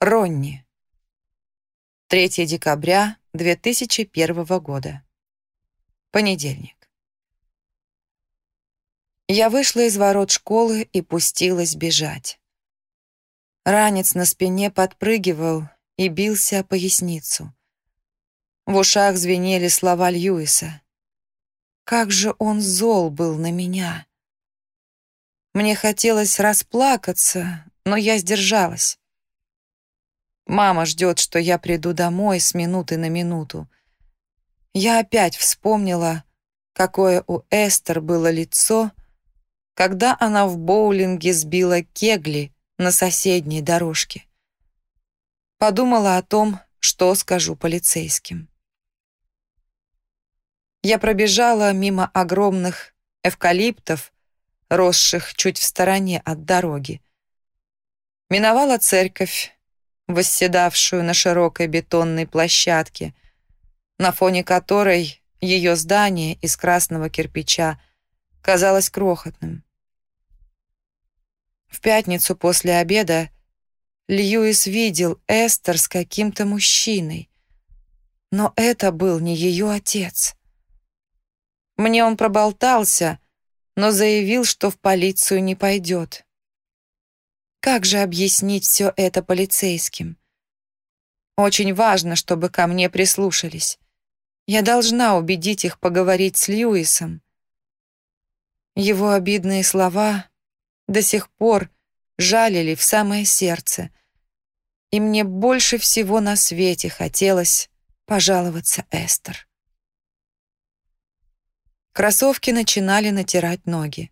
Ронни. 3 декабря 2001 года. Понедельник. Я вышла из ворот школы и пустилась бежать. Ранец на спине подпрыгивал и бился о поясницу. В ушах звенели слова Льюиса. Как же он зол был на меня. Мне хотелось расплакаться, но я сдержалась. Мама ждет, что я приду домой с минуты на минуту. Я опять вспомнила, какое у Эстер было лицо, когда она в боулинге сбила кегли на соседней дорожке. Подумала о том, что скажу полицейским. Я пробежала мимо огромных эвкалиптов, росших чуть в стороне от дороги. Миновала церковь, восседавшую на широкой бетонной площадке, на фоне которой ее здание из красного кирпича казалось крохотным. В пятницу после обеда Льюис видел Эстер с каким-то мужчиной, но это был не ее отец. Мне он проболтался, но заявил, что в полицию не пойдет. Как же объяснить все это полицейским? Очень важно, чтобы ко мне прислушались. Я должна убедить их поговорить с Льюисом. Его обидные слова до сих пор жалили в самое сердце, и мне больше всего на свете хотелось пожаловаться Эстер. Кроссовки начинали натирать ноги.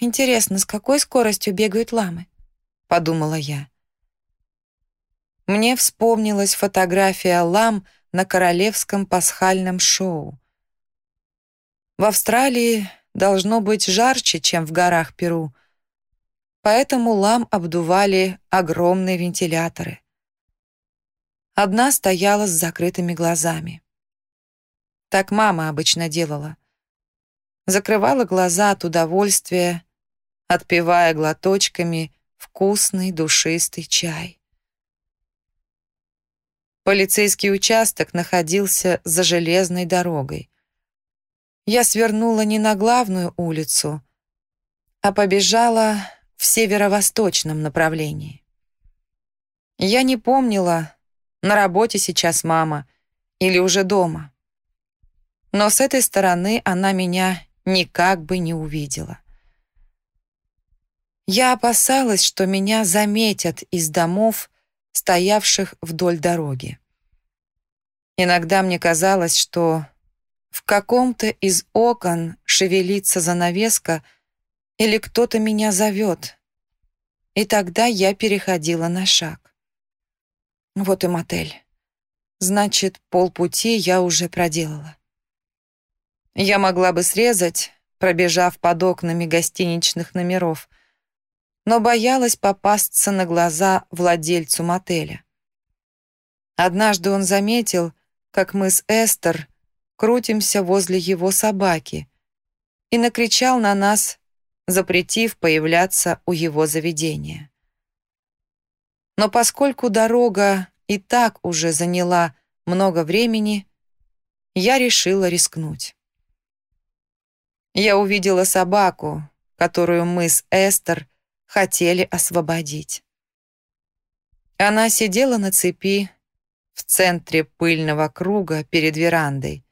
«Интересно, с какой скоростью бегают ламы?» — подумала я. Мне вспомнилась фотография лам на королевском пасхальном шоу. В Австралии должно быть жарче, чем в горах Перу, поэтому лам обдували огромные вентиляторы. Одна стояла с закрытыми глазами. Так мама обычно делала. Закрывала глаза от удовольствия отпивая глоточками вкусный душистый чай. Полицейский участок находился за железной дорогой. Я свернула не на главную улицу, а побежала в северо-восточном направлении. Я не помнила, на работе сейчас мама или уже дома. Но с этой стороны она меня никак бы не увидела. Я опасалась, что меня заметят из домов, стоявших вдоль дороги. Иногда мне казалось, что в каком-то из окон шевелится занавеска или кто-то меня зовет. И тогда я переходила на шаг. Вот и мотель. Значит, полпути я уже проделала. Я могла бы срезать, пробежав под окнами гостиничных номеров, но боялась попасться на глаза владельцу мотеля. Однажды он заметил, как мы с Эстер крутимся возле его собаки и накричал на нас, запретив появляться у его заведения. Но поскольку дорога и так уже заняла много времени, я решила рискнуть. Я увидела собаку, которую мы с Эстер хотели освободить. Она сидела на цепи в центре пыльного круга перед верандой,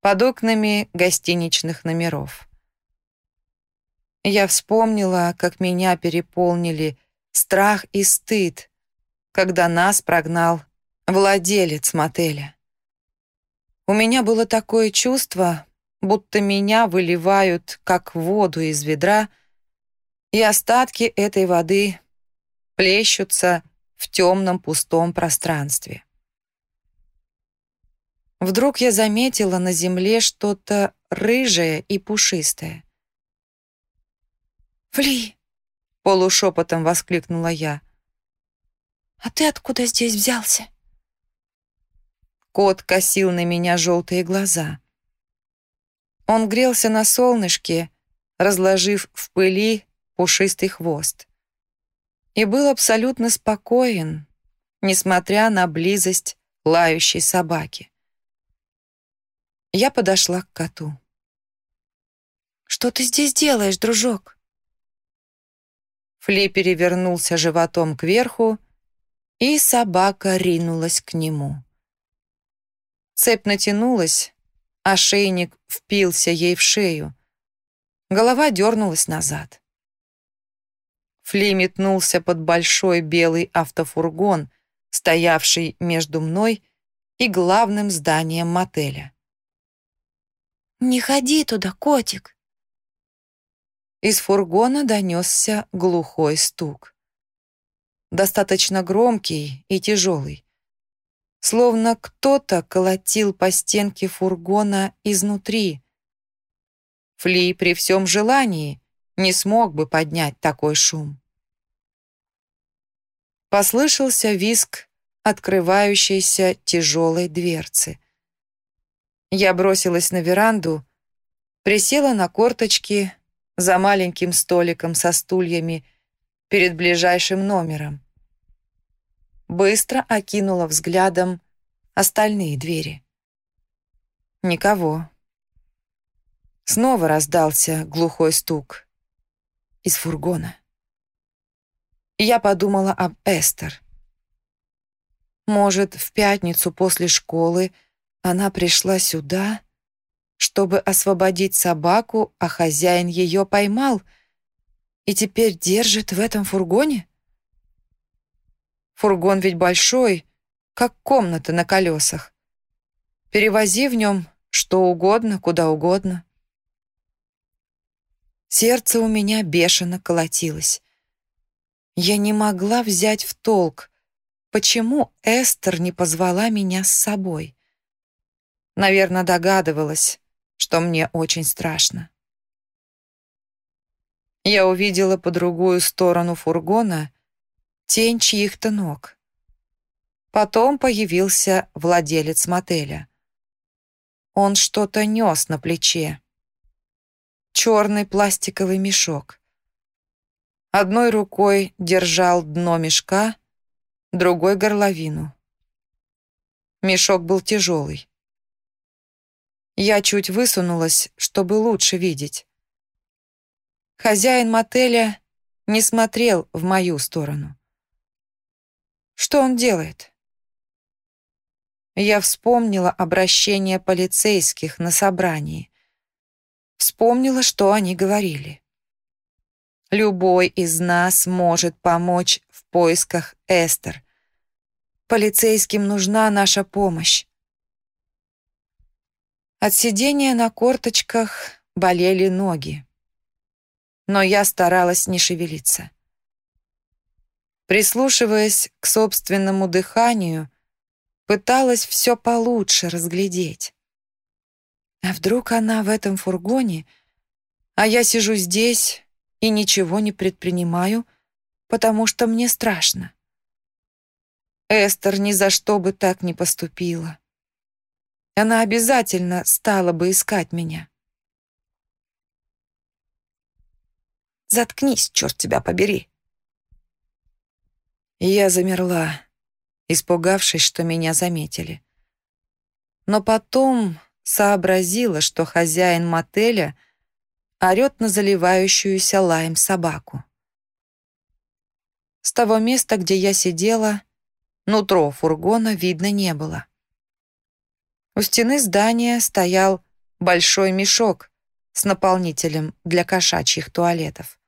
под окнами гостиничных номеров. Я вспомнила, как меня переполнили страх и стыд, когда нас прогнал владелец мотеля. У меня было такое чувство, будто меня выливают, как воду из ведра, и остатки этой воды плещутся в темном пустом пространстве. Вдруг я заметила на земле что-то рыжее и пушистое. «Фли!» — полушепотом воскликнула я. «А ты откуда здесь взялся?» Кот косил на меня желтые глаза. Он грелся на солнышке, разложив в пыли пушистый хвост. и был абсолютно спокоен, несмотря на близость лающей собаки. Я подошла к коту. «Что ты здесь делаешь, дружок?» Фли перевернулся животом кверху, и собака ринулась к нему. Цепь натянулась, ошейник впился ей в шею. Голова дернулась назад. Фли метнулся под большой белый автофургон, стоявший между мной и главным зданием мотеля. «Не ходи туда, котик!» Из фургона донесся глухой стук. Достаточно громкий и тяжелый. Словно кто-то колотил по стенке фургона изнутри. Фли при всем желании не смог бы поднять такой шум. Послышался виск открывающейся тяжелой дверцы. Я бросилась на веранду, присела на корточки за маленьким столиком со стульями перед ближайшим номером. Быстро окинула взглядом остальные двери. Никого. Снова раздался глухой стук из фургона. Я подумала об Эстер. Может, в пятницу после школы она пришла сюда, чтобы освободить собаку, а хозяин ее поймал и теперь держит в этом фургоне? Фургон ведь большой, как комната на колесах. Перевози в нем что угодно, куда угодно. Сердце у меня бешено колотилось. Я не могла взять в толк, почему Эстер не позвала меня с собой. Наверное, догадывалась, что мне очень страшно. Я увидела по другую сторону фургона тень чьих-то ног. Потом появился владелец мотеля. Он что-то нес на плече черный пластиковый мешок. Одной рукой держал дно мешка, другой — горловину. Мешок был тяжелый. Я чуть высунулась, чтобы лучше видеть. Хозяин мотеля не смотрел в мою сторону. Что он делает? Я вспомнила обращение полицейских на собрании. Вспомнила, что они говорили. Любой из нас может помочь в поисках Эстер. Полицейским нужна наша помощь. От сидения на корточках болели ноги. Но я старалась не шевелиться. Прислушиваясь к собственному дыханию, пыталась все получше разглядеть. А вдруг она в этом фургоне, а я сижу здесь и ничего не предпринимаю, потому что мне страшно. Эстер ни за что бы так не поступила. Она обязательно стала бы искать меня. Заткнись, черт тебя побери. Я замерла, испугавшись, что меня заметили. Но потом сообразила, что хозяин мотеля орёт на заливающуюся лаем собаку. С того места, где я сидела, нутро фургона видно не было. У стены здания стоял большой мешок с наполнителем для кошачьих туалетов.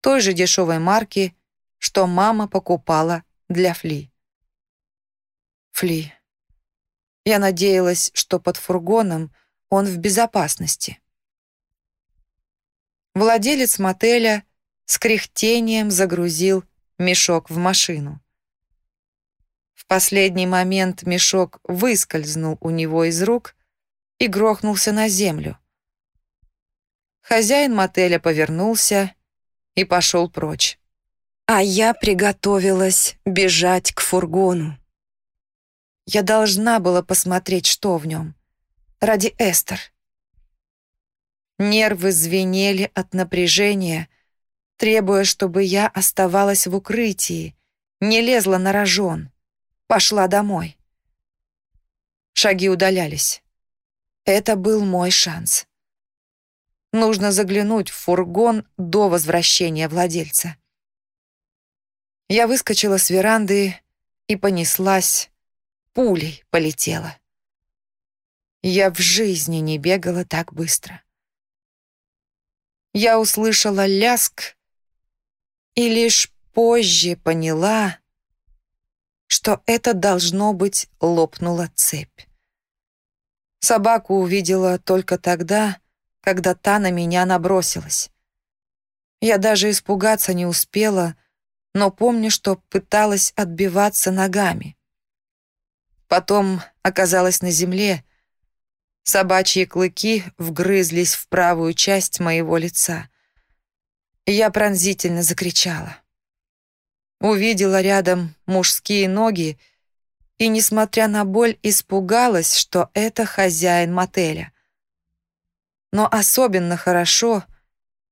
Той же дешевой марки, что мама покупала для Фли. Фли. Я надеялась, что под фургоном он в безопасности. Владелец мотеля с кряхтением загрузил мешок в машину. В последний момент мешок выскользнул у него из рук и грохнулся на землю. Хозяин мотеля повернулся и пошел прочь. А я приготовилась бежать к фургону. Я должна была посмотреть, что в нем. Ради Эстер. Нервы звенели от напряжения, требуя, чтобы я оставалась в укрытии, не лезла на рожон, пошла домой. Шаги удалялись. Это был мой шанс. Нужно заглянуть в фургон до возвращения владельца. Я выскочила с веранды и понеслась, пулей полетела. Я в жизни не бегала так быстро. Я услышала ляск и лишь позже поняла, что это должно быть лопнула цепь. Собаку увидела только тогда, когда та на меня набросилась. Я даже испугаться не успела, но помню, что пыталась отбиваться ногами. Потом оказалась на земле. Собачьи клыки вгрызлись в правую часть моего лица. Я пронзительно закричала. Увидела рядом мужские ноги и, несмотря на боль, испугалась, что это хозяин мотеля. Но особенно хорошо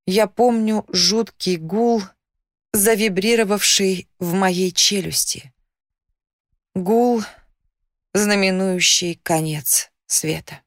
я помню жуткий гул, завибрировавший в моей челюсти. Гул, знаменующий конец света.